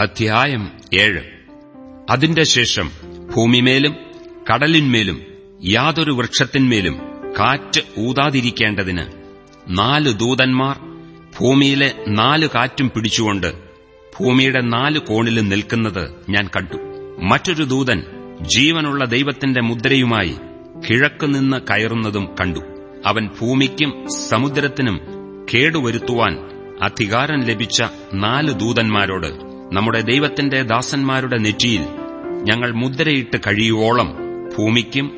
അധ്യായം ഏഴ്. അതിന്റെ ശേഷം ഭൂമിമേലും കടലിന്മേലും യാതൊരു വൃക്ഷത്തിന്മേലും കാറ്റ് ഊതാതിരിക്കേണ്ടതിന് നാല് ദൂതന്മാർ ഭൂമിയിലെ നാല് കാറ്റും പിടിച്ചുകൊണ്ട് ഭൂമിയുടെ നാല് കോണിലും നിൽക്കുന്നത് ഞാൻ കണ്ടു. മറ്റൊരു ദൂതൻ ജീവനുള്ള ദൈവത്തിന്റെ മുദ്രയുമായി കിഴക്കുനിന്ന് കയറുന്നതും കണ്ടു. അവൻ ഭൂമിക്കും സമുദ്രത്തിനും കേടുവരുത്തുവാൻ അധികാരം ലഭിച്ച നാല് ദൂതന്മാരോട് നമ്മുടെ ദൈവത്തിന്റെ ദാസന്മാരുടെ നെറ്റിയിൽ ഞങ്ങൾ മുദ്രയിട്ട് കഴിയുവോളം ഭൂമിക്കും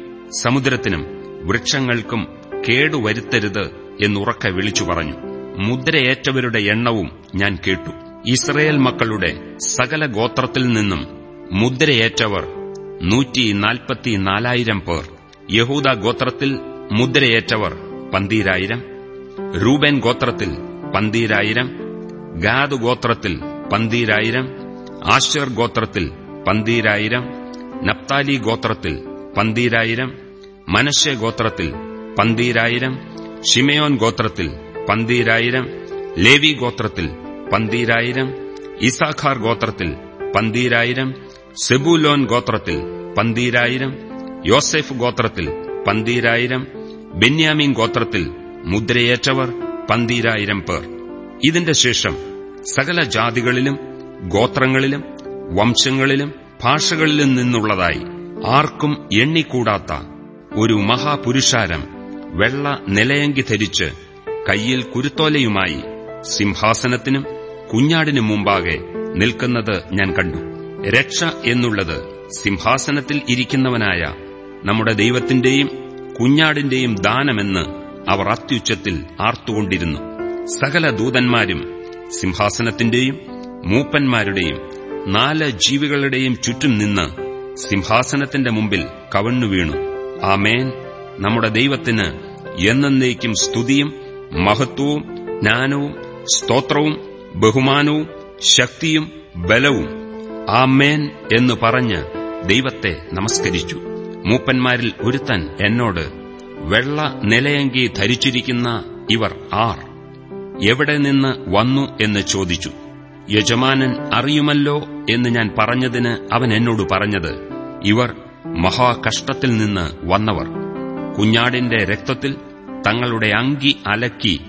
സമുദ്രത്തിനും വൃക്ഷങ്ങൾക്കും കേടുവരുത്തരുത് എന്നുറക്കെ വിളിച്ചു പറഞ്ഞു. മുദ്രയേറ്റവരുടെ എണ്ണവും ഞാൻ കേട്ടു. ഇസ്രയേൽ മക്കളുടെ സകല ഗോത്രത്തിൽ നിന്നും മുദ്രയേറ്റവർ നൂറ്റി നാൽപ്പത്തിനാലായിരം പേർ. യഹൂദ ഗോത്രത്തിൽ മുദ്രയേറ്റവർ പന്തീരായിരം. റൂബേൻ ഗോത്രത്തിൽ പന്തീരായിരം. ഗാദ് ഗോത്രത്തിൽ പന്തീരായിരം. ആശ്ചർ ഗോത്രത്തിൽ പന്തീരായിരം. നപ്താലി ഗോത്രത്തിൽ പന്തീരായിരം. മനശ്ശെ ഗോത്രത്തിൽ പന്തീരായിരം. ഷിമയോൻ ഗോത്രത്തിൽ പന്തീരായിരം. ലേവി ഗോത്രത്തിൽ പന്തീരായിരം. ഇസാഖാർ ഗോത്രത്തിൽ പന്തീരായിരം. സെബൂലോൻ ഗോത്രത്തിൽ പന്തീരായിരം. യോസെഫ് ഗോത്രത്തിൽ പന്തീരായിരം. ബെന്യാമിൻ ഗോത്രത്തിൽ മുദ്രയേറ്റവർ പന്തീരായിരം പേർ. ഇതിന്റെ ശേഷം സകല ജാതികളിലും ഗോത്രങ്ങളിലും വംശങ്ങളിലും ഭാഷകളിലും നിന്നുള്ളതായി ആർക്കും എണ്ണിക്കൂടാത്ത ഒരു മഹാപുരുഷാരം വെള്ള നിലയങ്കി ധരിച്ച് കയ്യിൽ കുരുത്തോലയുമായി സിംഹാസനത്തിനും കുഞ്ഞാടിനും മുമ്പാകെ നിൽക്കുന്നത് ഞാൻ കണ്ടു. രക്ഷ എന്നുള്ളത് സിംഹാസനത്തിൽ ഇരിക്കുന്നവനായ നമ്മുടെ ദൈവത്തിന്റെയും കുഞ്ഞാടിന്റെയും ദാനമെന്ന് അവർ അത്യുച്ചത്തിൽ ആർത്തുകൊണ്ടിരുന്നു. സകല ദൂതന്മാരും സിംഹാസനത്തിന്റെയും മൂപ്പന്മാരുടെയും നാല് ജീവികളുടെയും ചുറ്റും നിന്ന് സിംഹാസനത്തിന്റെ മുമ്പിൽ കവണ്ണു വീണു. ആമേൻ. നമ്മുടെ ദൈവത്തിന് എന്നേക്കും സ്തുതിയും മഹത്വവും ജ്ഞാനവും സ്തോത്രവും ബഹുമാനവും ശക്തിയും ബലവും ആമേൻ എന്ന് പറഞ്ഞ് ദൈവത്തെ നമസ്കരിച്ചു. മൂപ്പന്മാരിൽ ഒരുത്തൻ എന്നോട് വെള്ള നിലയങ്കി ധരിച്ചിരിക്കുന്ന ഇവർ ആർ? എവിടെ നിന്ന് വന്നു എന്ന് ചോദിച്ചു. യജമാനൻ അറിയുമല്ലോ എന്ന് ഞാൻ പറഞ്ഞതിന് അവൻ എന്നോട് പറഞ്ഞത് ഇവർ മഹാകഷ്ടത്തിൽ നിന്ന് വന്നവർ. കുഞ്ഞാടിന്റെ രക്തത്തിൽ തങ്ങളുടെ അങ്കി അലക്കി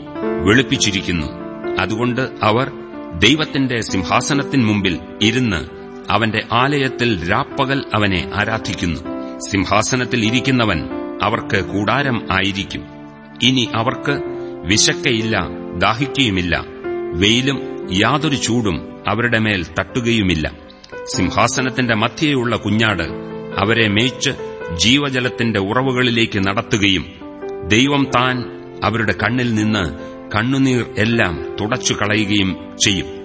വെളുപ്പിച്ചിരിക്കുന്നു. അതുകൊണ്ട് അവർ ദൈവത്തിന്റെ സിംഹാസനത്തിന് മുമ്പിൽ ഇരുന്ന് അവന്റെ ആലയത്തിൽ രാപ്പകൽ അവനെ ആരാധിക്കുന്നു. സിംഹാസനത്തിൽ ഇരിക്കുന്നവൻ അവർക്ക് കൂടാരം ആയിരിക്കും. ഇനി അവർക്ക് വിശക്കയില്ല. ദാഹിക്കുകയുമില്ല. വെയിലും യാതൊരു ചൂടും അവരുടെ മേൽ തട്ടുകയുമില്ല. സിംഹാസനത്തിന്റെ മധ്യയുള്ള കുഞ്ഞാട് അവരെ മേയ്ച്ച് ജീവജലത്തിന്റെ ഉറവുകളിലേക്ക് നടത്തുകയും ദൈവം താൻ അവരുടെ കണ്ണിൽ നിന്ന് കണ്ണുനീർ എല്ലാം തുടച്ചു കളയുകയും ചെയ്യും.